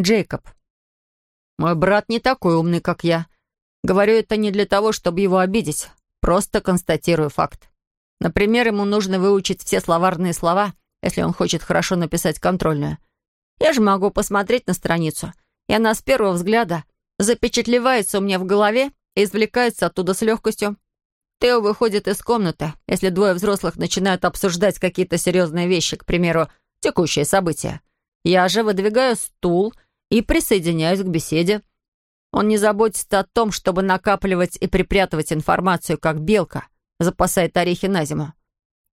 Джейкоб. Мой брат не такой умный, как я. Говорю это не для того, чтобы его обидеть. Просто констатирую факт. Например, ему нужно выучить все словарные слова, если он хочет хорошо написать контрольную. Я же могу посмотреть на страницу, и она с первого взгляда запечатлевается у меня в голове и извлекается оттуда с легкостью. Тео выходит из комнаты, если двое взрослых начинают обсуждать какие-то серьезные вещи, к примеру, текущие события. Я же выдвигаю стул и присоединяюсь к беседе. Он не заботится о том, чтобы накапливать и припрятывать информацию, как белка запасает орехи на зиму.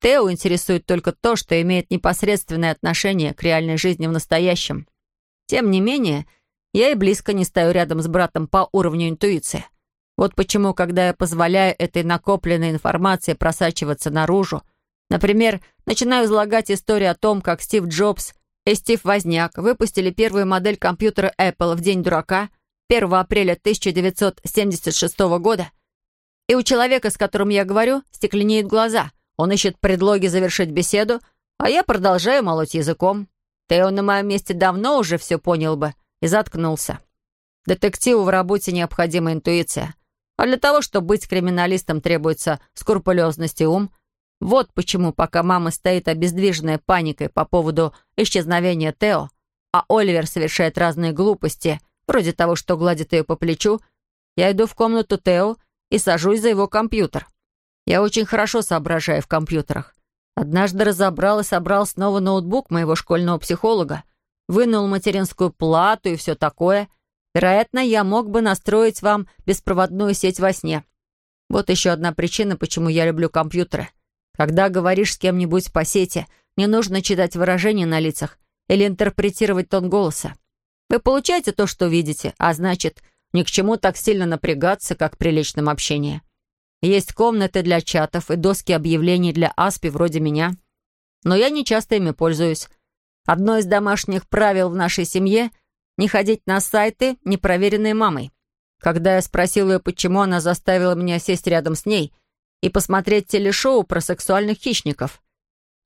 Тео интересует только то, что имеет непосредственное отношение к реальной жизни в настоящем. Тем не менее, я и близко не стою рядом с братом по уровню интуиции. Вот почему, когда я позволяю этой накопленной информации просачиваться наружу, например, начинаю излагать историю о том, как Стив Джобс и Стив Возняк выпустили первую модель компьютера Apple в День дурака 1 апреля 1976 года, и у человека, с которым я говорю, стекленеют глаза. Он ищет предлоги завершить беседу, а я продолжаю молоть языком. Тео на моем месте давно уже все понял бы и заткнулся. Детективу в работе необходима интуиция. А для того, чтобы быть криминалистом, требуется скрупулезность и ум. Вот почему, пока мама стоит обездвиженная паникой по поводу исчезновения Тео, а Оливер совершает разные глупости, вроде того, что гладит ее по плечу, я иду в комнату Тео и сажусь за его компьютер. Я очень хорошо соображаю в компьютерах. Однажды разобрал и собрал снова ноутбук моего школьного психолога, вынул материнскую плату и все такое — Вероятно, я мог бы настроить вам беспроводную сеть во сне. Вот еще одна причина, почему я люблю компьютеры. Когда говоришь с кем-нибудь по сети, не нужно читать выражения на лицах или интерпретировать тон голоса. Вы получаете то, что видите, а значит, ни к чему так сильно напрягаться, как при личном общении. Есть комнаты для чатов и доски объявлений для аспи вроде меня. Но я не часто ими пользуюсь. Одно из домашних правил в нашей семье не ходить на сайты, не проверенные мамой. Когда я спросил ее, почему она заставила меня сесть рядом с ней и посмотреть телешоу про сексуальных хищников,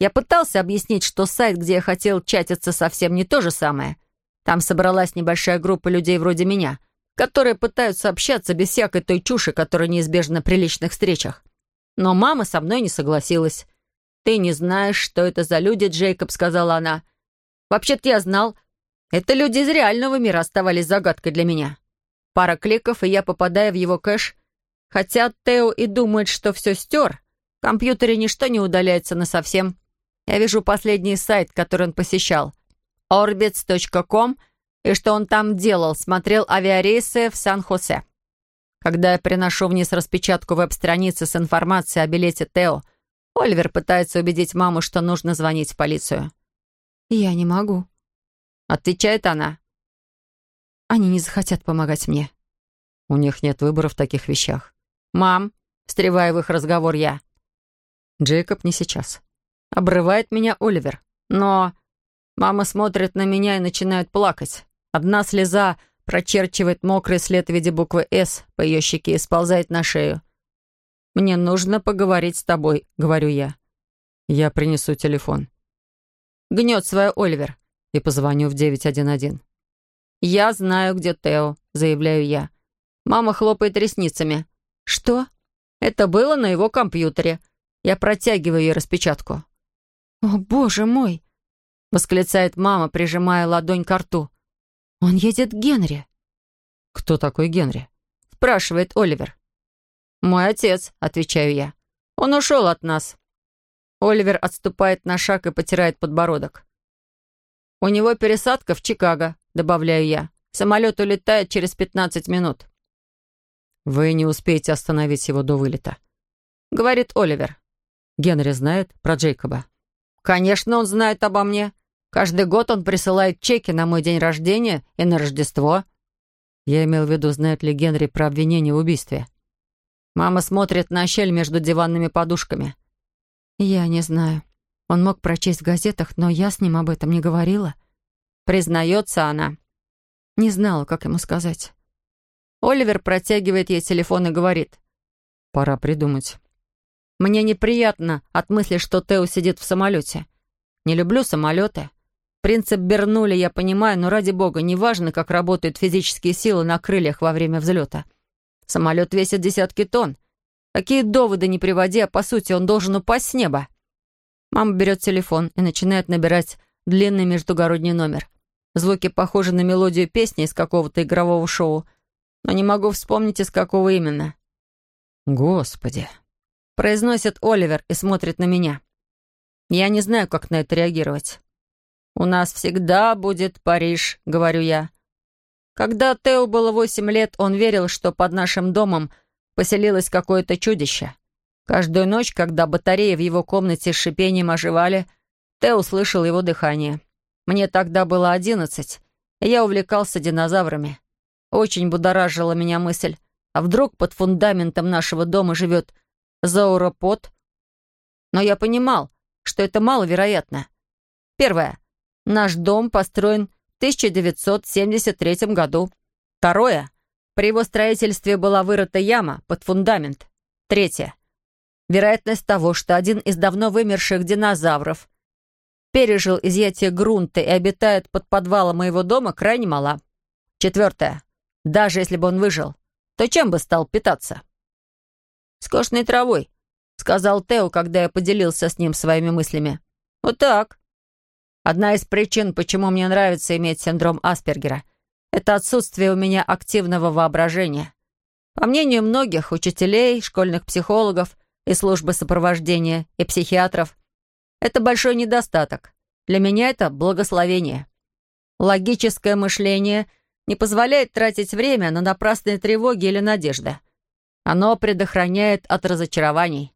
я пытался объяснить, что сайт, где я хотел чатиться, совсем не то же самое. Там собралась небольшая группа людей вроде меня, которые пытаются общаться без всякой той чуши, которая неизбежна при личных встречах. Но мама со мной не согласилась. «Ты не знаешь, что это за люди, Джейкоб», — сказала она. «Вообще-то я знал, это люди из реального мира оставались загадкой для меня. Пара кликов, и я попадаю в его кэш. Хотя Тео и думает, что все стер, в компьютере ничто не удаляется насовсем. Я вижу последний сайт, который он посещал. orbits.com, и что он там делал, смотрел авиарейсы в Сан-Хосе. Когда я приношу вниз распечатку веб-страницы с информацией о билете Тео, Оливер пытается убедить маму, что нужно звонить в полицию. «Я не могу», Отвечает она. Они не захотят помогать мне. У них нет выбора в таких вещах. «Мам», встревая в их разговор я. Джейкоб не сейчас. Обрывает меня Оливер. Но мама смотрит на меня и начинает плакать. Одна слеза прочерчивает мокрый след в виде буквы «С» по ее щеке и сползает на шею. «Мне нужно поговорить с тобой», — говорю я. «Я принесу телефон». Гнет свое Оливер и позвоню в 911. «Я знаю, где Тео», — заявляю я. Мама хлопает ресницами. «Что?» «Это было на его компьютере. Я протягиваю ей распечатку». «О, боже мой!» — восклицает мама, прижимая ладонь к рту. «Он едет к Генри». «Кто такой Генри?» — спрашивает Оливер. «Мой отец», — отвечаю я. «Он ушел от нас». Оливер отступает на шаг и потирает подбородок. «У него пересадка в Чикаго», — добавляю я. «Самолет улетает через 15 минут». «Вы не успеете остановить его до вылета», — говорит Оливер. «Генри знает про Джейкоба?» «Конечно, он знает обо мне. Каждый год он присылает чеки на мой день рождения и на Рождество». Я имел в виду, знает ли Генри про обвинение в убийстве. Мама смотрит на щель между диванными подушками. «Я не знаю», он мог прочесть в газетах, но я с ним об этом не говорила. Признается она. Не знала, как ему сказать. Оливер протягивает ей телефон и говорит. «Пора придумать». Мне неприятно от мысли, что Тео сидит в самолете. Не люблю самолеты. Принцип Бернули я понимаю, но ради бога, неважно, как работают физические силы на крыльях во время взлета. Самолет весит десятки тонн. Какие доводы не приводи, а по сути он должен упасть с неба. Мама берет телефон и начинает набирать длинный междугородний номер. Звуки похожи на мелодию песни из какого-то игрового шоу, но не могу вспомнить, из какого именно. «Господи!» — произносит Оливер и смотрит на меня. Я не знаю, как на это реагировать. «У нас всегда будет Париж», — говорю я. Когда Тео было восемь лет, он верил, что под нашим домом поселилось какое-то чудище. Каждую ночь, когда батареи в его комнате с шипением оживали, Тео слышал его дыхание. Мне тогда было одиннадцать, и я увлекался динозаврами. Очень будоражила меня мысль, а вдруг под фундаментом нашего дома живет зауропод? Но я понимал, что это маловероятно. Первое. Наш дом построен в 1973 году. Второе. При его строительстве была вырыта яма под фундамент. Третье. Вероятность того, что один из давно вымерших динозавров пережил изъятие грунта и обитает под подвалом моего дома, крайне мала. Четвертое. Даже если бы он выжил, то чем бы стал питаться? «Скошенной травой», — сказал Тео, когда я поделился с ним своими мыслями. «Вот так. Одна из причин, почему мне нравится иметь синдром Аспергера, это отсутствие у меня активного воображения. По мнению многих учителей, школьных психологов и службы сопровождения и психиатров, это большой недостаток. Для меня это благословение. Логическое мышление не позволяет тратить время на напрасные тревоги или надежды. Оно предохраняет от разочарований.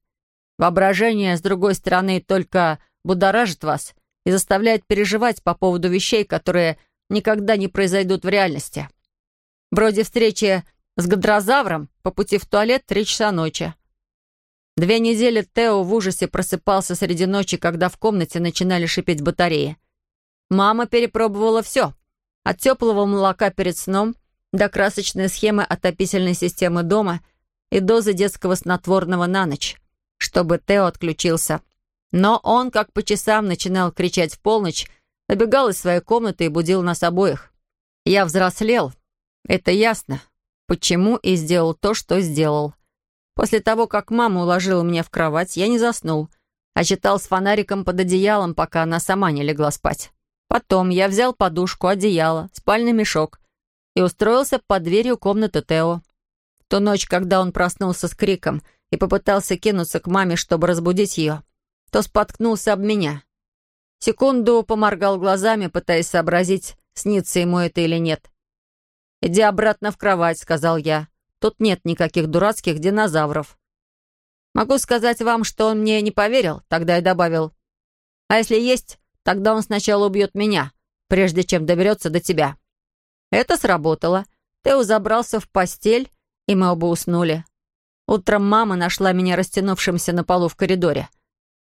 Воображение, с другой стороны, только будоражит вас и заставляет переживать по поводу вещей, которые никогда не произойдут в реальности. Вроде встречи с гадрозавром по пути в туалет три часа ночи. Две недели Тео в ужасе просыпался среди ночи, когда в комнате начинали шипеть батареи. Мама перепробовала все. От теплого молока перед сном до красочной схемы отопительной системы дома и дозы детского снотворного на ночь, чтобы Тео отключился. Но он, как по часам, начинал кричать в полночь, набегал из своей комнаты и будил нас обоих. Я взрослел, это ясно, почему и сделал то, что сделал. После того, как мама уложила меня в кровать, я не заснул, а читал с фонариком под одеялом, пока она сама не легла спать. Потом я взял подушку, одеяло, спальный мешок и устроился под дверью комнаты Тео. В ту ночь, когда он проснулся с криком и попытался кинуться к маме, чтобы разбудить ее, то споткнулся об меня. Секунду поморгал глазами, пытаясь сообразить, снится ему это или нет. «Иди обратно в кровать», — сказал я. «Тут нет никаких дурацких динозавров». Могу сказать вам, что он мне не поверил, тогда я добавил. «А если есть, тогда он сначала убьет меня, прежде чем доберется до тебя». Это сработало. Тео забрался в постель, и мы оба уснули. Утром мама нашла меня растянувшимся на полу в коридоре.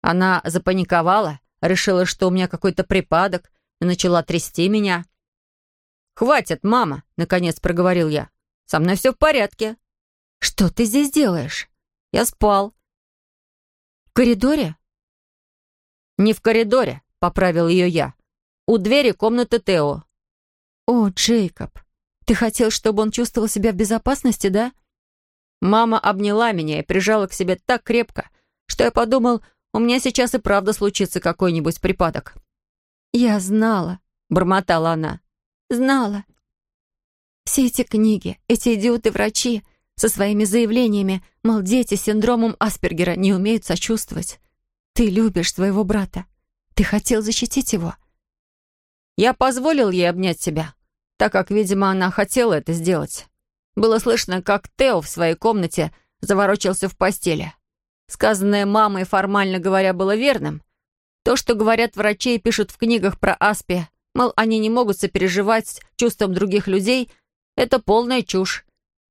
Она запаниковала, решила, что у меня какой-то припадок, и начала трясти меня. «Хватит, мама!» — наконец проговорил я. «Со мной все в порядке». «Что ты здесь делаешь?» «Я спал». «В коридоре?» «Не в коридоре», — поправил ее я. «У двери комнаты Тео». «О, Джейкоб, ты хотел, чтобы он чувствовал себя в безопасности, да?» Мама обняла меня и прижала к себе так крепко, что я подумал, у меня сейчас и правда случится какой-нибудь припадок». «Я знала», — бормотала она. «Знала. Все эти книги, эти идиоты-врачи со своими заявлениями, мол, дети с синдромом Аспергера не умеют сочувствовать. Ты любишь своего брата. Ты хотел защитить его». Я позволил ей обнять себя, так как, видимо, она хотела это сделать. Было слышно, как Тео в своей комнате заворочился в постели. Сказанное мамой, формально говоря, было верным. То, что говорят врачи и пишут в книгах про Аспи, мол, они не могут сопереживать чувствам других людей, это полная чушь.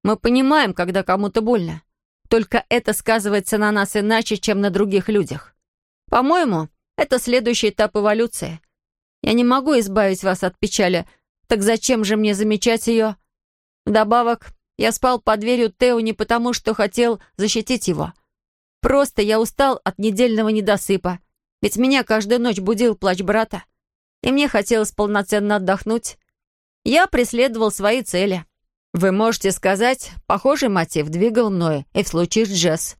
Мы понимаем, когда кому-то больно. Только это сказывается на нас иначе, чем на других людях. По-моему, это следующий этап эволюции. Я не могу избавить вас от печали, так зачем же мне замечать ее? Вдобавок, я спал под дверью Тео не потому, что хотел защитить его — Просто я устал от недельного недосыпа. Ведь меня каждую ночь будил плач брата. и мне хотелось полноценно отдохнуть. Я преследовал свои цели. Вы можете сказать, похожий мотив двигал мною и в случае с Джесс.